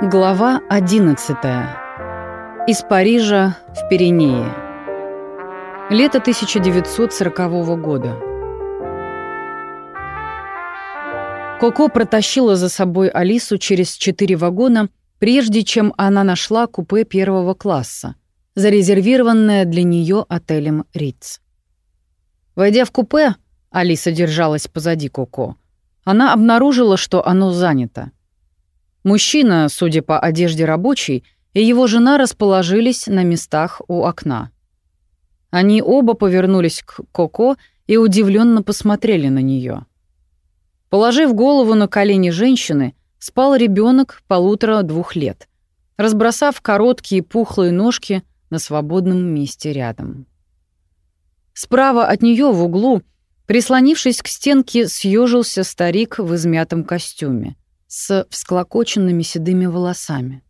Глава 11. Из Парижа в Пиренеи. Лето 1940 года. Коко протащила за собой Алису через четыре вагона, прежде чем она нашла купе первого класса, зарезервированное для нее отелем Риц. Войдя в купе, Алиса держалась позади Коко. Она обнаружила, что оно занято. Мужчина, судя по одежде рабочий, и его жена расположились на местах у окна. Они оба повернулись к Коко и удивленно посмотрели на нее. Положив голову на колени женщины, спал ребенок полутора-двух лет, разбросав короткие пухлые ножки на свободном месте рядом. Справа от нее в углу, прислонившись к стенке, съежился старик в измятом костюме с всклокоченными седыми волосами.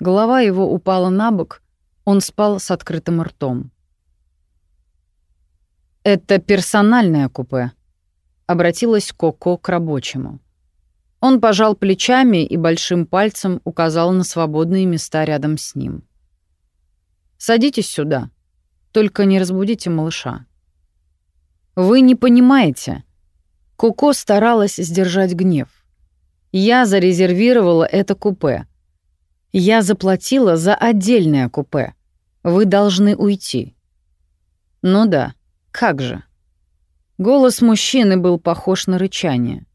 Голова его упала на бок, он спал с открытым ртом. «Это персональное купе», — обратилась Коко к рабочему. Он пожал плечами и большим пальцем указал на свободные места рядом с ним. «Садитесь сюда, только не разбудите малыша». «Вы не понимаете». Коко старалась сдержать гнев. Я зарезервировала это купе. Я заплатила за отдельное купе. Вы должны уйти. Ну да, как же. Голос мужчины был похож на рычание.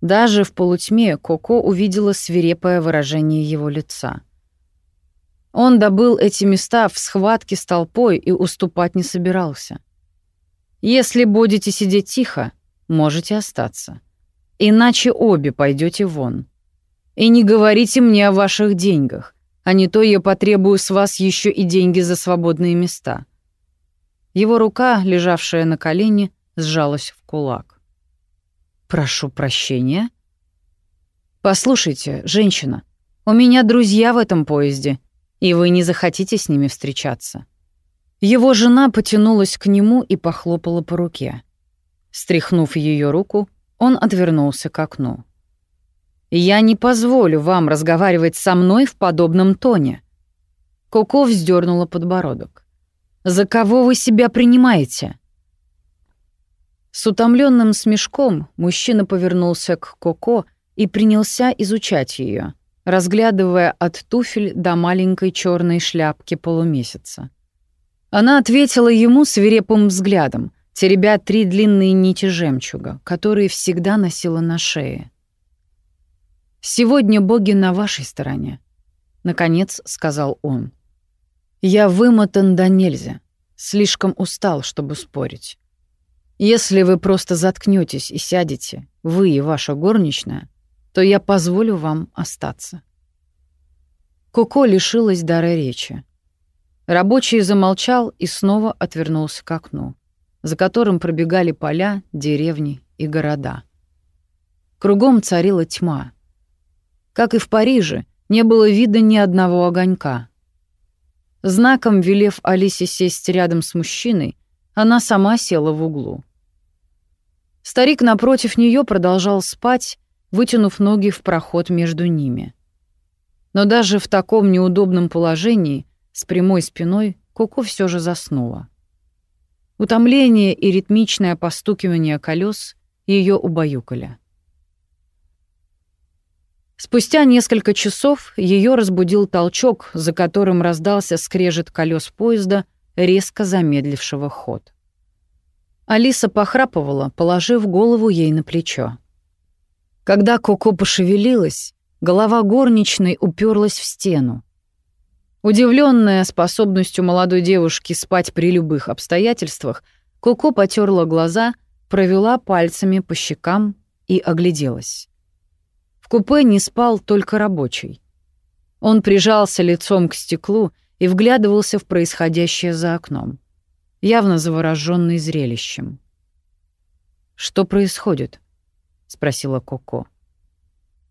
Даже в полутьме Коко увидела свирепое выражение его лица. Он добыл эти места в схватке с толпой и уступать не собирался. Если будете сидеть тихо, можете остаться. Иначе обе пойдете вон. И не говорите мне о ваших деньгах, а не то я потребую с вас еще и деньги за свободные места». Его рука, лежавшая на колене, сжалась в кулак. «Прошу прощения». «Послушайте, женщина, у меня друзья в этом поезде, и вы не захотите с ними встречаться». Его жена потянулась к нему и похлопала по руке. Стряхнув ее руку, он отвернулся к окну. «Я не позволю вам разговаривать со мной в подобном тоне». Коко вздернула подбородок. «За кого вы себя принимаете?» С утомленным смешком мужчина повернулся к Коко и принялся изучать ее, разглядывая от туфель до маленькой черной шляпки полумесяца. Она ответила ему свирепым взглядом — теребя три длинные нити жемчуга, которые всегда носила на шее. «Сегодня боги на вашей стороне», — наконец сказал он. «Я вымотан до нельзя, слишком устал, чтобы спорить. Если вы просто заткнетесь и сядете, вы и ваша горничная, то я позволю вам остаться». Коко лишилась дара речи. Рабочий замолчал и снова отвернулся к окну за которым пробегали поля, деревни и города. Кругом царила тьма. Как и в Париже, не было вида ни одного огонька. Знаком велев Алисе сесть рядом с мужчиной, она сама села в углу. Старик напротив нее продолжал спать, вытянув ноги в проход между ними. Но даже в таком неудобном положении, с прямой спиной, Куку все же заснула. Утомление и ритмичное постукивание колес ее убаюкали. Спустя несколько часов ее разбудил толчок, за которым раздался скрежет колес поезда, резко замедлившего ход. Алиса похрапывала, положив голову ей на плечо. Когда Коко пошевелилась, голова горничной уперлась в стену. Удивленная способностью молодой девушки спать при любых обстоятельствах, Коко потерла глаза, провела пальцами по щекам и огляделась. В купе не спал только рабочий. Он прижался лицом к стеклу и вглядывался в происходящее за окном, явно завороженный зрелищем. «Что происходит?» — спросила Коко.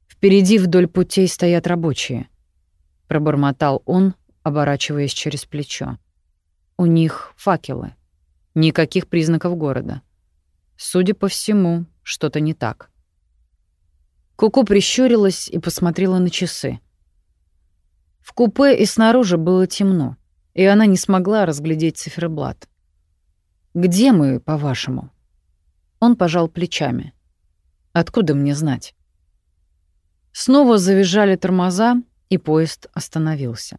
«Впереди вдоль путей стоят рабочие», — пробормотал он, оборачиваясь через плечо. У них факелы. Никаких признаков города. Судя по всему, что-то не так. Куку прищурилась и посмотрела на часы. В купе и снаружи было темно, и она не смогла разглядеть циферблат. «Где мы, по-вашему?» Он пожал плечами. «Откуда мне знать?» Снова завизжали тормоза, и поезд остановился.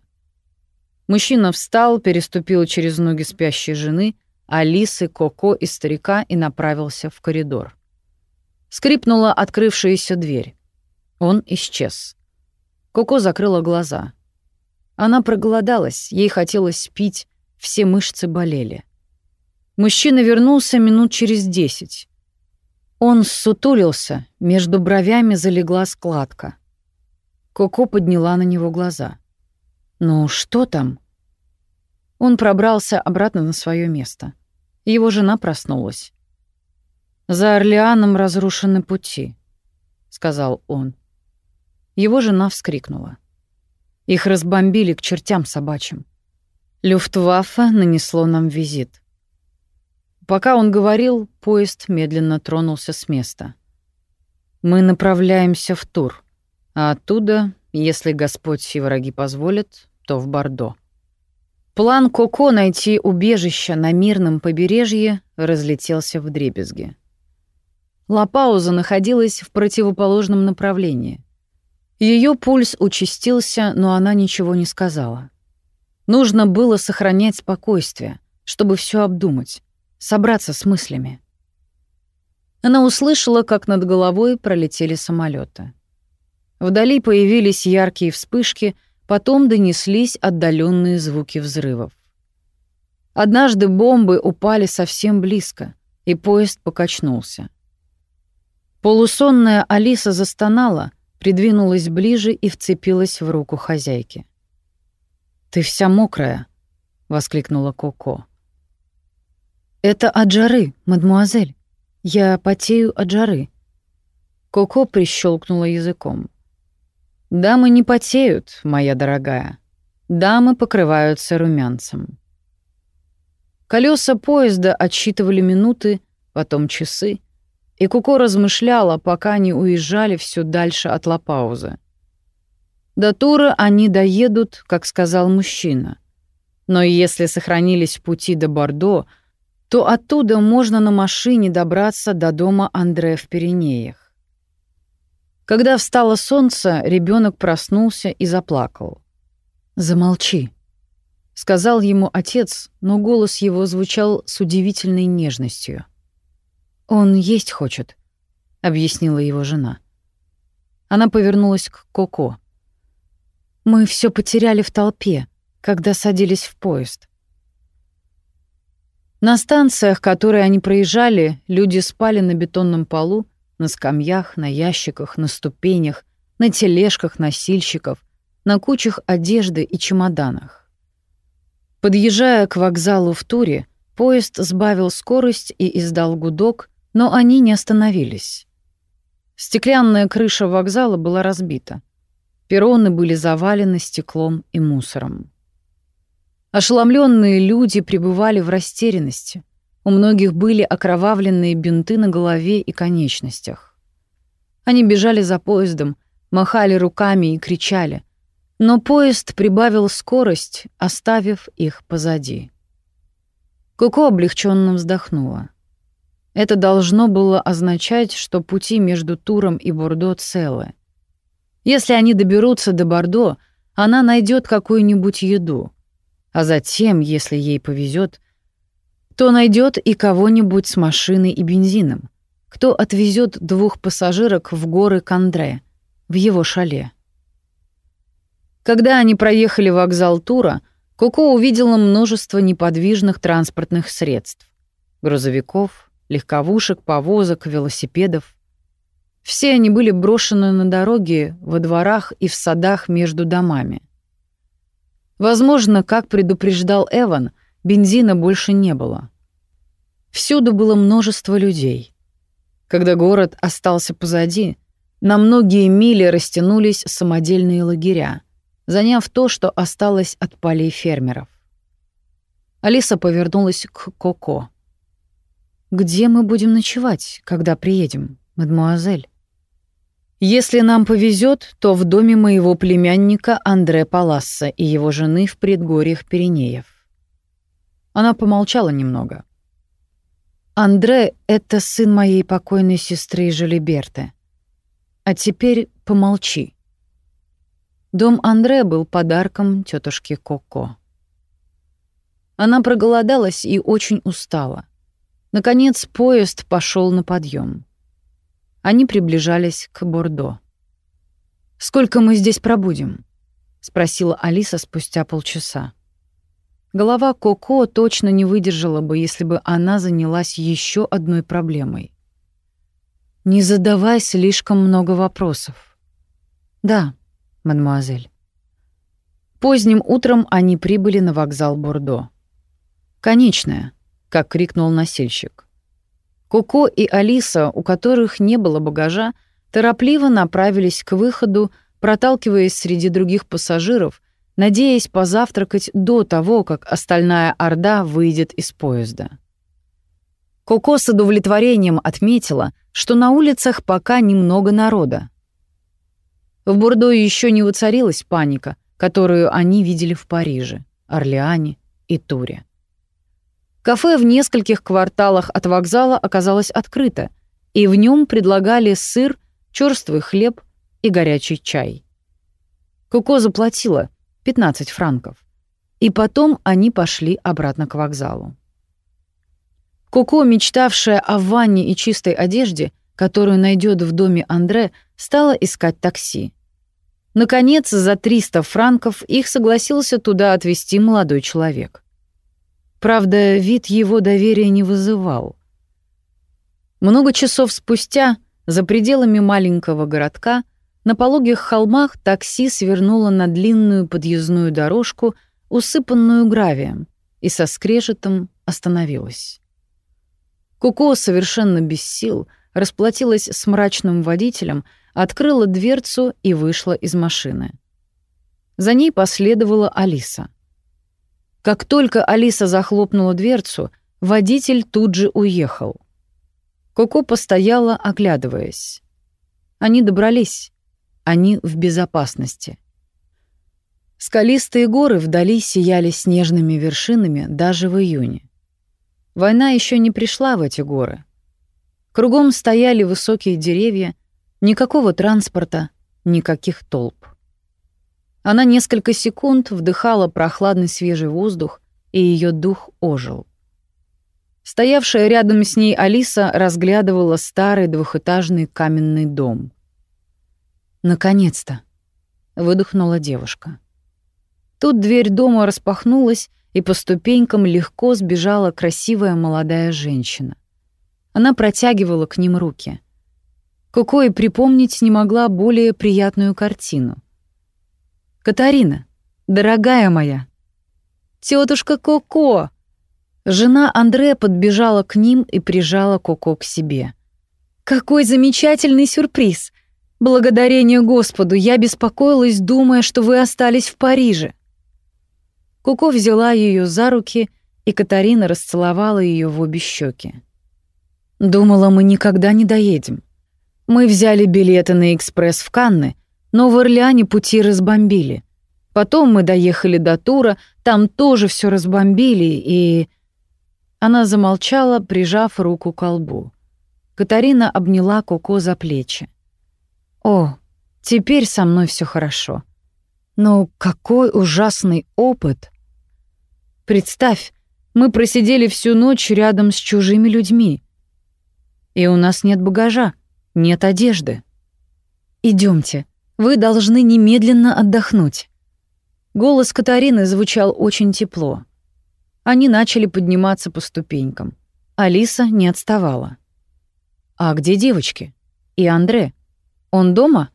Мужчина встал, переступил через ноги спящей жены, Алисы, Коко и старика и направился в коридор. Скрипнула открывшаяся дверь. Он исчез. Коко закрыла глаза. Она проголодалась, ей хотелось пить, все мышцы болели. Мужчина вернулся минут через десять. Он ссутулился, между бровями залегла складка. Коко подняла на него глаза. «Ну, что там?» Он пробрался обратно на свое место. Его жена проснулась. «За Орлеаном разрушены пути», — сказал он. Его жена вскрикнула. Их разбомбили к чертям собачьим. Люфтваффе нанесло нам визит. Пока он говорил, поезд медленно тронулся с места. Мы направляемся в Тур, а оттуда, если Господь и враги позволят, то в Бордо. План Коко найти убежище на мирном побережье разлетелся в дребезги. Лапауза находилась в противоположном направлении. Ее пульс участился, но она ничего не сказала. Нужно было сохранять спокойствие, чтобы все обдумать, собраться с мыслями. Она услышала, как над головой пролетели самолеты. Вдали появились яркие вспышки, потом донеслись отдаленные звуки взрывов. Однажды бомбы упали совсем близко, и поезд покачнулся. Полусонная Алиса застонала — придвинулась ближе и вцепилась в руку хозяйки. «Ты вся мокрая», — воскликнула Коко. «Это от жары, мадмуазель. Я потею от жары». Коко прищелкнула языком. «Дамы не потеют, моя дорогая. Дамы покрываются румянцем». Колеса поезда отсчитывали минуты, потом часы, и Куко размышляла, пока они уезжали все дальше от Лапаузы. До Тура они доедут, как сказал мужчина. Но если сохранились пути до Бордо, то оттуда можно на машине добраться до дома Андре в Пиренеях. Когда встало солнце, ребенок проснулся и заплакал. «Замолчи», — сказал ему отец, но голос его звучал с удивительной нежностью. «Он есть хочет», — объяснила его жена. Она повернулась к Коко. «Мы все потеряли в толпе, когда садились в поезд». На станциях, которые они проезжали, люди спали на бетонном полу, на скамьях, на ящиках, на ступенях, на тележках носильщиков, на кучах одежды и чемоданах. Подъезжая к вокзалу в Туре, поезд сбавил скорость и издал гудок, но они не остановились. Стеклянная крыша вокзала была разбита. Перроны были завалены стеклом и мусором. Ошеломленные люди пребывали в растерянности. У многих были окровавленные бинты на голове и конечностях. Они бежали за поездом, махали руками и кричали. Но поезд прибавил скорость, оставив их позади. Коко облегченно вздохнула. Это должно было означать, что пути между Туром и Бордо целы. Если они доберутся до Бордо, она найдет какую-нибудь еду. А затем, если ей повезет, то найдет и кого-нибудь с машиной и бензином, кто отвезет двух пассажирок в горы Кандре, в его шале. Когда они проехали вокзал Тура, Коко увидела множество неподвижных транспортных средств — грузовиков, легковушек, повозок, велосипедов. Все они были брошены на дороге, во дворах и в садах между домами. Возможно, как предупреждал Эван, бензина больше не было. Всюду было множество людей. Когда город остался позади, на многие мили растянулись самодельные лагеря, заняв то, что осталось от полей фермеров. Алиса повернулась к Коко. «Где мы будем ночевать, когда приедем, мадмуазель?» Если нам повезет, то в доме моего племянника Андре Паласса и его жены в предгорьях Пиренеев. Она помолчала немного. Андре — это сын моей покойной сестры Жолиберты. А теперь помолчи. Дом Андре был подарком тетушки Коко. Она проголодалась и очень устала. Наконец поезд пошел на подъем. Они приближались к Бордо. «Сколько мы здесь пробудем?» — спросила Алиса спустя полчаса. Голова Коко точно не выдержала бы, если бы она занялась еще одной проблемой. «Не задавай слишком много вопросов». «Да, мадемуазель». Поздним утром они прибыли на вокзал Бордо. «Конечная», — как крикнул носильщик. Коко и Алиса, у которых не было багажа, торопливо направились к выходу, проталкиваясь среди других пассажиров, надеясь позавтракать до того, как остальная орда выйдет из поезда. Коко с удовлетворением отметила, что на улицах пока немного народа. В Бурдо еще не воцарилась паника, которую они видели в Париже, Орлеане и Туре. Кафе в нескольких кварталах от вокзала оказалось открыто, и в нем предлагали сыр, черствый хлеб и горячий чай. Коко заплатила 15 франков, и потом они пошли обратно к вокзалу. Коко, мечтавшая о ванне и чистой одежде, которую найдет в доме Андре, стала искать такси. Наконец, за 300 франков их согласился туда отвезти молодой человек. Правда, вид его доверия не вызывал. Много часов спустя, за пределами маленького городка, на пологих холмах такси свернуло на длинную подъездную дорожку, усыпанную гравием, и со скрежетом остановилось. Куко, совершенно без сил, расплатилась с мрачным водителем, открыла дверцу и вышла из машины. За ней последовала Алиса — как только Алиса захлопнула дверцу, водитель тут же уехал. Коко постояла, оглядываясь. Они добрались. Они в безопасности. Скалистые горы вдали сияли снежными вершинами даже в июне. Война еще не пришла в эти горы. Кругом стояли высокие деревья, никакого транспорта, никаких толп. Она несколько секунд вдыхала прохладный свежий воздух, и ее дух ожил. Стоявшая рядом с ней Алиса разглядывала старый двухэтажный каменный дом. «Наконец-то!» — выдохнула девушка. Тут дверь дома распахнулась, и по ступенькам легко сбежала красивая молодая женщина. Она протягивала к ним руки. Коко и припомнить не могла более приятную картину — Катарина, дорогая моя. Тетушка Коко. Жена Андре подбежала к ним и прижала Коко к себе. Какой замечательный сюрприз. Благодарение Господу, я беспокоилась, думая, что вы остались в Париже. Коко взяла ее за руки, и Катарина расцеловала ее в обе щеки. Думала, мы никогда не доедем. Мы взяли билеты на экспресс в Канны, но в Орлеане пути разбомбили. Потом мы доехали до Тура, там тоже все разбомбили, и... Она замолчала, прижав руку к колбу. Катарина обняла Коко за плечи. «О, теперь со мной все хорошо. Но какой ужасный опыт! Представь, мы просидели всю ночь рядом с чужими людьми. И у нас нет багажа, нет одежды. Идемте, вы должны немедленно отдохнуть». Голос Катарины звучал очень тепло. Они начали подниматься по ступенькам. Алиса не отставала. «А где девочки? И Андре? Он дома?»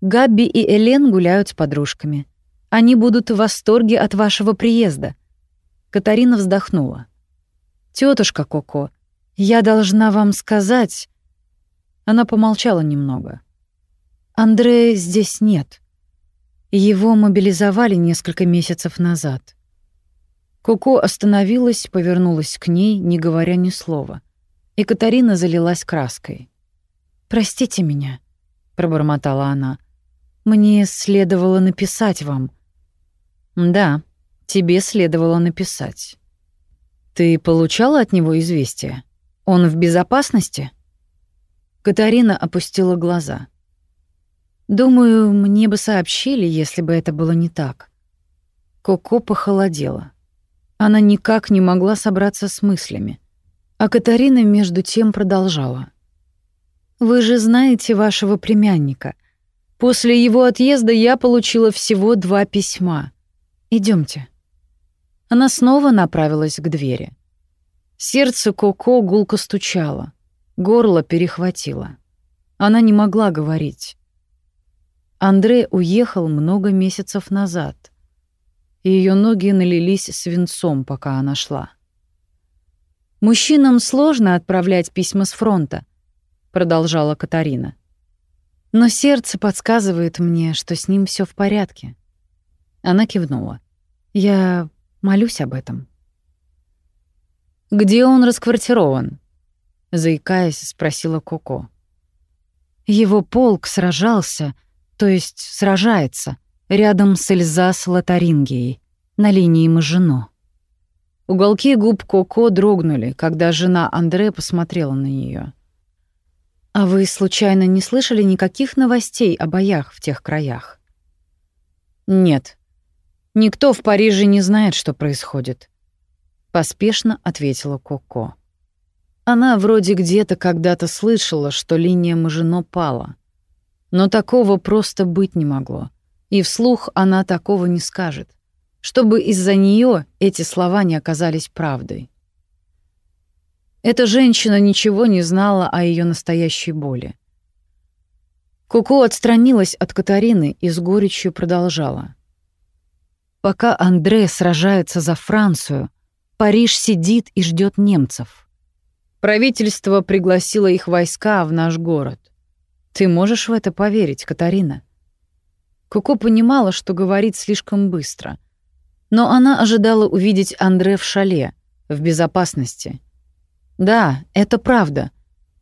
Габби и Элен гуляют с подружками. Они будут в восторге от вашего приезда. Катарина вздохнула. Тетушка Коко, я должна вам сказать...» Она помолчала немного. Андрея здесь нет. Его мобилизовали несколько месяцев назад. Коко остановилась, повернулась к ней, не говоря ни слова. И Катарина залилась краской. «Простите меня. — пробормотала она. «Мне следовало написать вам». «Да, тебе следовало написать». «Ты получала от него известие? Он в безопасности?» Катарина опустила глаза. «Думаю, мне бы сообщили, если бы это было не так». Коко похолодела. Она никак не могла собраться с мыслями. А Катарина между тем продолжала. «Вы же знаете вашего племянника. После его отъезда я получила всего два письма. Идемте. Она снова направилась к двери. Сердце Коко гулко стучало, горло перехватило. Она не могла говорить. Андре уехал много месяцев назад. Ее ноги налились свинцом, пока она шла. «Мужчинам сложно отправлять письма с фронта», — продолжала Катарина. «Но сердце подсказывает мне, что с ним все в порядке». Она кивнула. «Я молюсь об этом». «Где он расквартирован?» — заикаясь, спросила Коко. Его полк сражался, то есть сражается, рядом с Эльзас-Лотарингией, на линии Мажино. Уголки губ Коко дрогнули, когда жена Андре посмотрела на нее. «А вы, случайно, не слышали никаких новостей о боях в тех краях?» «Нет. Никто в Париже не знает, что происходит», — поспешно ответила Коко. Она вроде где-то когда-то слышала, что линия Мажино пала. Но такого просто быть не могло. И вслух она такого не скажет чтобы из-за нее эти слова не оказались правдой. Эта женщина ничего не знала о ее настоящей боли. Куку отстранилась от Катарины и с горечью продолжала. Пока Андре сражается за Францию, Париж сидит и ждет немцев. Правительство пригласило их войска в наш город. Ты можешь в это поверить, Катарина? Куку понимала, что говорит слишком быстро — но она ожидала увидеть Андре в шале, в безопасности. Да, это правда.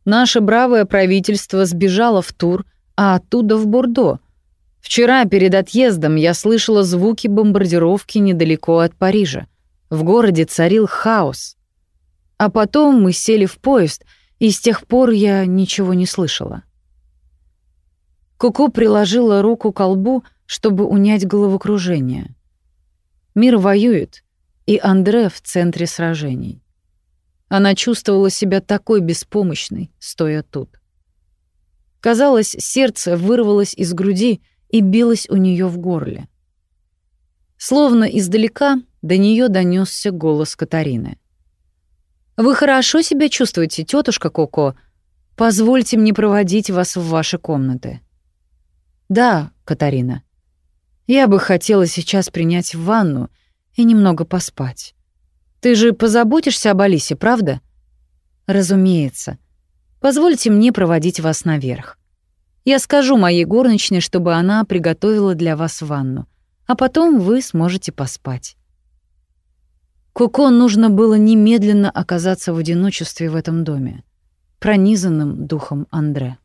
Наше бравое правительство сбежало в Тур, а оттуда в Бордо. Вчера перед отъездом я слышала звуки бомбардировки недалеко от Парижа. В городе царил хаос. А потом мы сели в поезд, и с тех пор я ничего не слышала. Куку приложила руку к колбу, чтобы унять головокружение. Мир воюет, и Андре в центре сражений. Она чувствовала себя такой беспомощной, стоя тут. Казалось, сердце вырвалось из груди и билось у нее в горле. Словно издалека до нее донесся голос Катарины. «Вы хорошо себя чувствуете, тетушка Коко? Позвольте мне проводить вас в ваши комнаты». «Да, Катарина», я бы хотела сейчас принять ванну и немного поспать. Ты же позаботишься об Алисе, правда? Разумеется. Позвольте мне проводить вас наверх. Я скажу моей горничной, чтобы она приготовила для вас ванну, а потом вы сможете поспать. Коко нужно было немедленно оказаться в одиночестве в этом доме, пронизанном духом Андре.